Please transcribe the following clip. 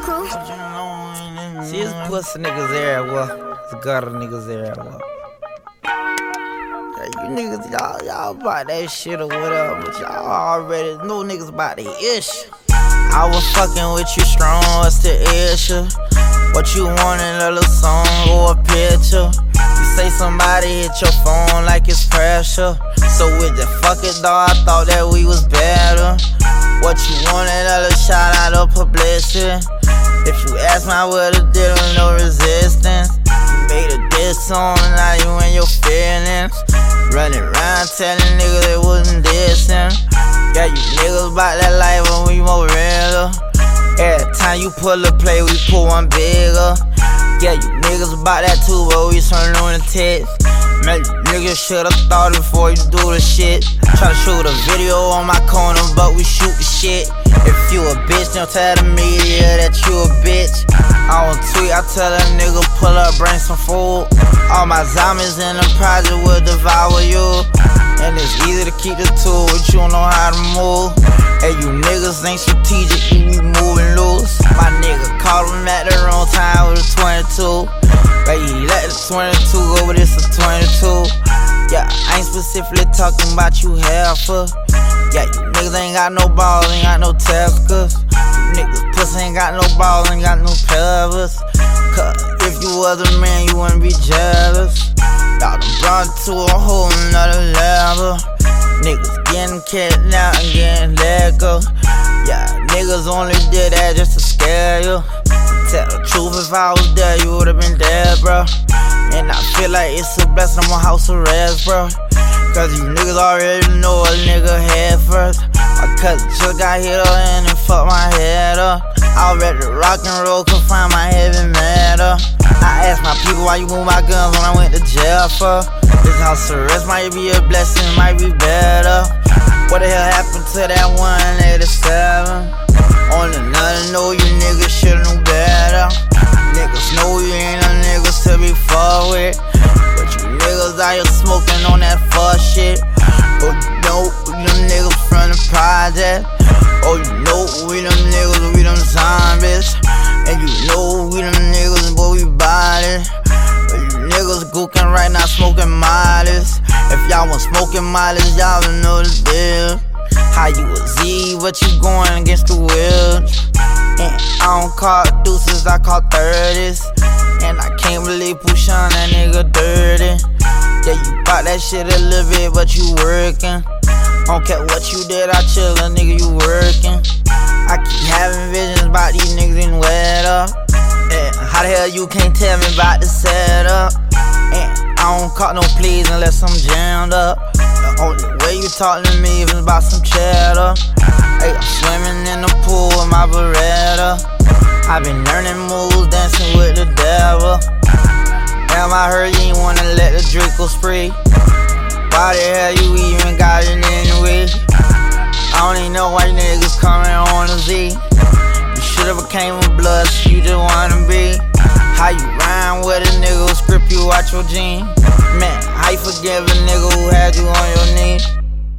crew. See, it's pussy niggas everywhere. It's gutter niggas everywhere. You niggas, y'all, y'all about that shit or whatever, but y'all already know niggas about the issue. I was fucking with you strong, what's the issue? What you want in a little song or a picture? You say somebody hit your phone like it's pressure. So with the fucking dog, I thought that we was better. What you wanted, a little shout out of publicity. If you ask me, I would've did with no resistance. You made a diss song, now you in your feelings. Running around telling niggas they wasn't dissing. Yeah, you niggas about that life when we more realer. Every time you pull a play, we pull one bigger. Yeah, you niggas about that too, but we some lunatics. Niggas should've thought before you do the shit. Try to shoot a video on my corner, but we shoot the shit. If you a bitch, don't tell the media that you a bitch. I don't tweet, I tell a nigga pull up, bring some food. All my zombies in the project will devour you. And it's easy to keep the tool, but you don't know how to move. Hey, you niggas ain't strategic, you be moving loose. Specifically talking about you heifer. Yeah, you niggas ain't got no balls, ain't got no testicles. You niggas pussy ain't got no balls, ain't got no pelvis. Cause if you was a man, you wouldn't be jealous. Y'all done brought to a whole nother level. Niggas getting kidnapped and getting let go. Yeah, niggas only did that just to scare you. Tell the truth, if I was there, you would've been dead, bro. And I feel like it's a blessing, I'm on house arrest, bro. Cause you niggas already know a nigga head first. My cousin just got hit up and then fucked my head up. I'll to rock and roll, could find my heavy metal. I asked my people why you move my guns when I went to jail for. This house arrest might be a blessing, might be better. What the hell happened to that 187? Y'all smoking mollies, y'all know the deal. How you a Z, but you going against the wheels. And I don't call deuces, I call 30s. And I can't believe Pushan that nigga dirty. Yeah, you bought that shit a little bit, but you working. Don't care what you did, I chillin', nigga, you working. I keep having visions about these niggas in wet up. How the hell you can't tell me about the setup? Don't call no please unless I'm jammed up. The only way you talk to me is about some cheddar. Hey, I'm swimming in the pool with my Beretta. I've been learning moves, dancing with the devil. Damn, I heard you wanna let the Draco spree. Why the hell you even got it anyway? I don't even know why niggas coming on a Z. You should've became a blood, you just wanna be. How you you out your jeans? Man, how you forgive a nigga who had you on your knee?